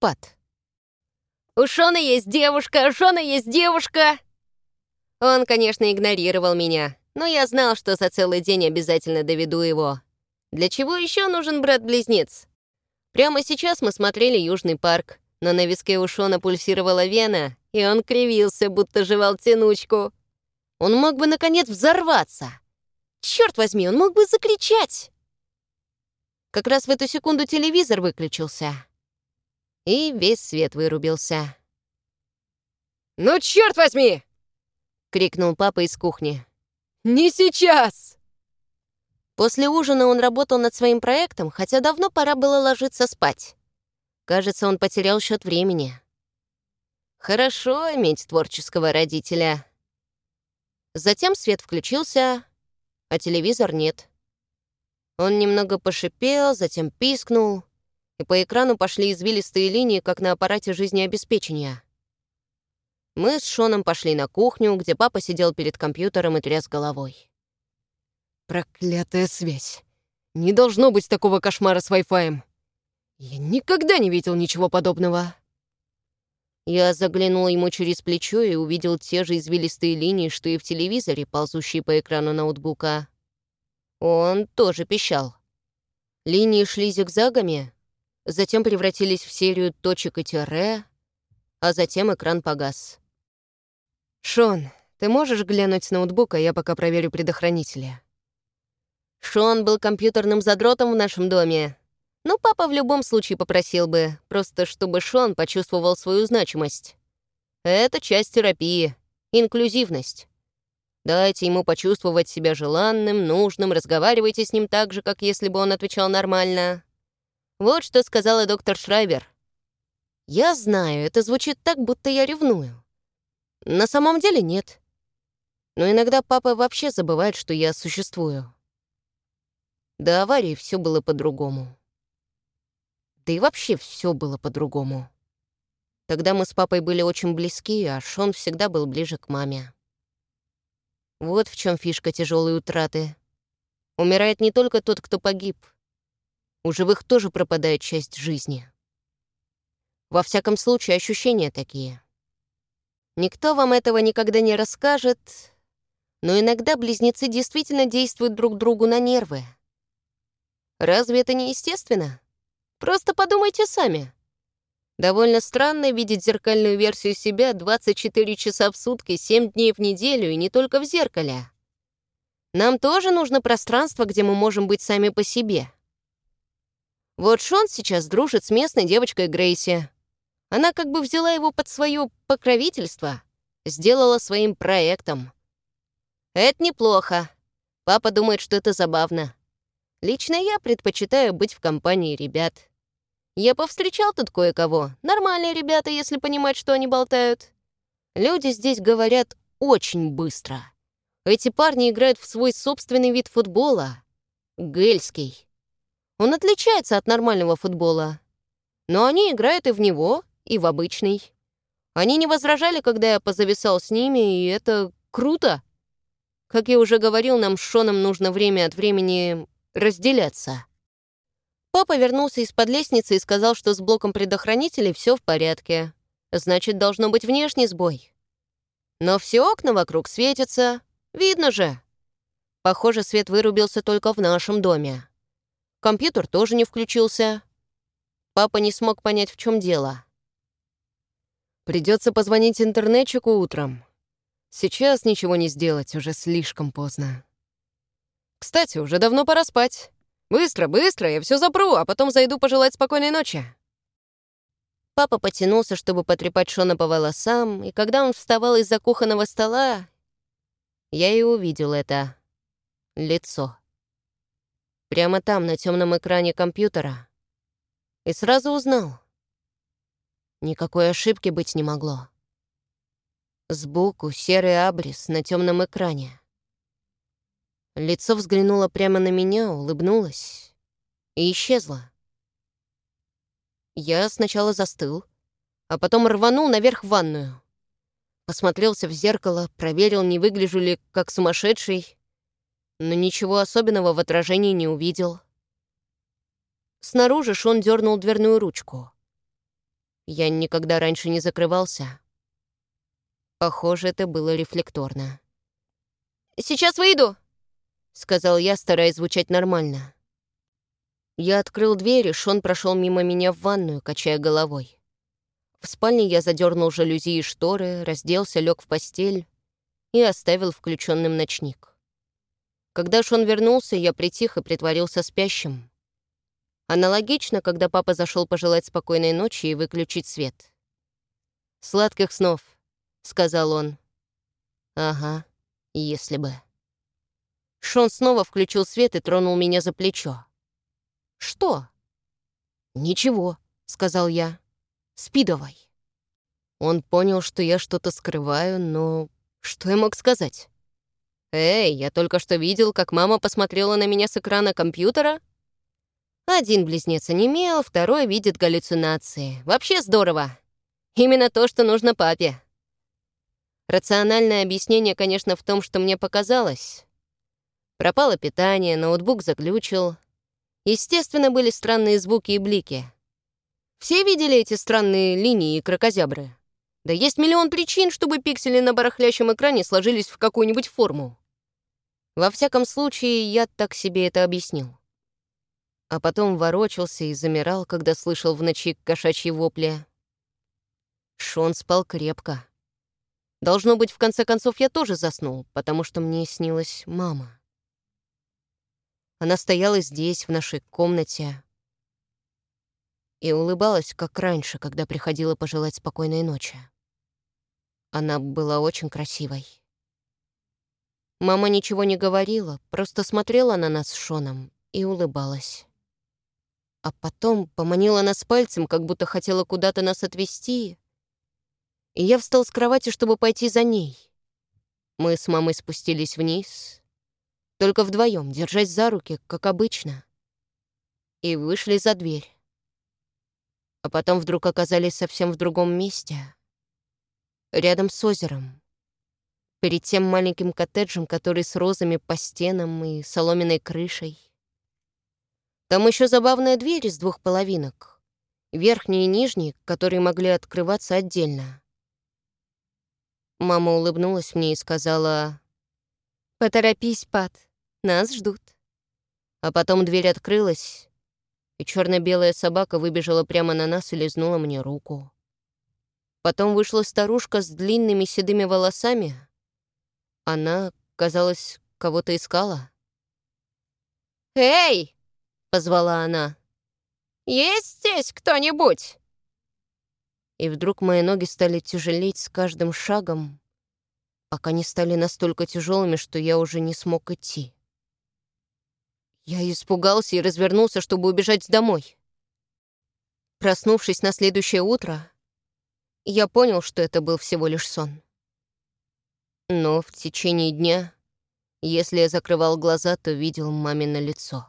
Пат. «У Шона есть девушка! Шона есть девушка!» Он, конечно, игнорировал меня, но я знал, что за целый день обязательно доведу его. Для чего еще нужен брат-близнец? Прямо сейчас мы смотрели Южный парк, но на виске у Шона пульсировала вена, и он кривился, будто жевал тянучку. Он мог бы, наконец, взорваться. Черт возьми, он мог бы закричать. Как раз в эту секунду телевизор выключился. И весь свет вырубился. «Ну, черт возьми!» — крикнул папа из кухни. «Не сейчас!» После ужина он работал над своим проектом, хотя давно пора было ложиться спать. Кажется, он потерял счет времени. Хорошо иметь творческого родителя. Затем свет включился, а телевизор нет. Он немного пошипел, затем пискнул, и по экрану пошли извилистые линии, как на аппарате жизнеобеспечения. Мы с Шоном пошли на кухню, где папа сидел перед компьютером и тряс головой. Проклятая связь. Не должно быть такого кошмара с Wi-Fi. Я никогда не видел ничего подобного. Я заглянул ему через плечо и увидел те же извилистые линии, что и в телевизоре, ползущие по экрану ноутбука. Он тоже пищал. Линии шли зигзагами, затем превратились в серию точек и тире, а затем экран погас. «Шон, ты можешь глянуть с ноутбука, я пока проверю предохранители?» Шон был компьютерным задротом в нашем доме, но папа в любом случае попросил бы, просто чтобы Шон почувствовал свою значимость. Это часть терапии, инклюзивность. Дайте ему почувствовать себя желанным, нужным, разговаривайте с ним так же, как если бы он отвечал нормально. Вот что сказала доктор Шрайбер. Я знаю, это звучит так, будто я ревную. На самом деле нет. Но иногда папа вообще забывает, что я существую. До аварии все было по-другому. Да и вообще все было по-другому. Тогда мы с папой были очень близки, а Шон всегда был ближе к маме. Вот в чем фишка тяжелой утраты. Умирает не только тот, кто погиб. У живых тоже пропадает часть жизни. Во всяком случае, ощущения такие. Никто вам этого никогда не расскажет, но иногда близнецы действительно действуют друг другу на нервы. Разве это не естественно? Просто подумайте сами. Довольно странно видеть зеркальную версию себя 24 часа в сутки, 7 дней в неделю и не только в зеркале. Нам тоже нужно пространство, где мы можем быть сами по себе. Вот Шон сейчас дружит с местной девочкой Грейси. Она как бы взяла его под свое покровительство, сделала своим проектом. Это неплохо. Папа думает, что это забавно. Лично я предпочитаю быть в компании ребят. Я повстречал тут кое-кого. Нормальные ребята, если понимать, что они болтают. Люди здесь говорят очень быстро. Эти парни играют в свой собственный вид футбола. Гельский. Он отличается от нормального футбола. Но они играют и в него, и в обычный. Они не возражали, когда я позависал с ними, и это круто. Как я уже говорил, нам с Шоном нужно время от времени разделяться. Папа вернулся из-под лестницы и сказал, что с блоком предохранителей все в порядке. Значит, должно быть внешний сбой. Но все окна вокруг светятся. Видно же. Похоже, свет вырубился только в нашем доме. Компьютер тоже не включился. Папа не смог понять, в чем дело. Придется позвонить интернетчику утром. Сейчас ничего не сделать, уже слишком поздно. Кстати, уже давно пора спать. Быстро, быстро, я все запру, а потом зайду пожелать спокойной ночи. Папа потянулся, чтобы потрепать Шона по волосам, и когда он вставал из-за кухонного стола, я и увидел это лицо. Прямо там, на темном экране компьютера. И сразу узнал. Никакой ошибки быть не могло. Сбоку серый абрис на темном экране. Лицо взглянуло прямо на меня, улыбнулось и исчезло. Я сначала застыл, а потом рванул наверх в ванную. Посмотрелся в зеркало, проверил, не выгляжу ли как сумасшедший, но ничего особенного в отражении не увидел. Снаружи Шон дернул дверную ручку. Я никогда раньше не закрывался. Похоже, это было рефлекторно. «Сейчас выйду», — сказал я, стараясь звучать нормально. Я открыл дверь, и Шон прошел мимо меня в ванную, качая головой. В спальне я задернул жалюзи и шторы, разделся, лег в постель и оставил включенным ночник. Когда Шон вернулся, я притих и притворился спящим. Аналогично, когда папа зашел пожелать спокойной ночи и выключить свет. «Сладких снов», — сказал он. «Ага, если бы». Шон снова включил свет и тронул меня за плечо. «Что?» «Ничего», — сказал я. «Спи давай». Он понял, что я что-то скрываю, но что я мог сказать? «Эй, я только что видел, как мама посмотрела на меня с экрана компьютера». Один близнец онемел, второй видит галлюцинации. Вообще здорово. Именно то, что нужно папе. Рациональное объяснение, конечно, в том, что мне показалось. Пропало питание, ноутбук заглючил. Естественно, были странные звуки и блики. Все видели эти странные линии и крокозябры? Да есть миллион причин, чтобы пиксели на барахлящем экране сложились в какую-нибудь форму. Во всяком случае, я так себе это объяснил. А потом ворочался и замирал, когда слышал в ночи кошачьи вопли. Шон спал крепко. Должно быть, в конце концов, я тоже заснул, потому что мне снилась мама. Она стояла здесь, в нашей комнате, и улыбалась, как раньше, когда приходила пожелать спокойной ночи. Она была очень красивой. Мама ничего не говорила, просто смотрела на нас с Шоном и улыбалась. А потом поманила нас пальцем, как будто хотела куда-то нас отвезти. И я встал с кровати, чтобы пойти за ней. Мы с мамой спустились вниз, только вдвоем, держась за руки, как обычно. И вышли за дверь. А потом вдруг оказались совсем в другом месте. Рядом с озером. Перед тем маленьким коттеджем, который с розами по стенам и соломенной крышей. Там еще забавная дверь из двух половинок. Верхние и нижние, которые могли открываться отдельно. Мама улыбнулась мне и сказала... «Поторопись, Пат, нас ждут». А потом дверь открылась, и черно-белая собака выбежала прямо на нас и лизнула мне руку. Потом вышла старушка с длинными седыми волосами. Она, казалось, кого-то искала. «Эй!» — позвала она. «Есть здесь кто-нибудь?» И вдруг мои ноги стали тяжелеть с каждым шагом, пока не стали настолько тяжелыми, что я уже не смог идти. Я испугался и развернулся, чтобы убежать домой. Проснувшись на следующее утро, я понял, что это был всего лишь сон. Но в течение дня, если я закрывал глаза, то видел мамино лицо.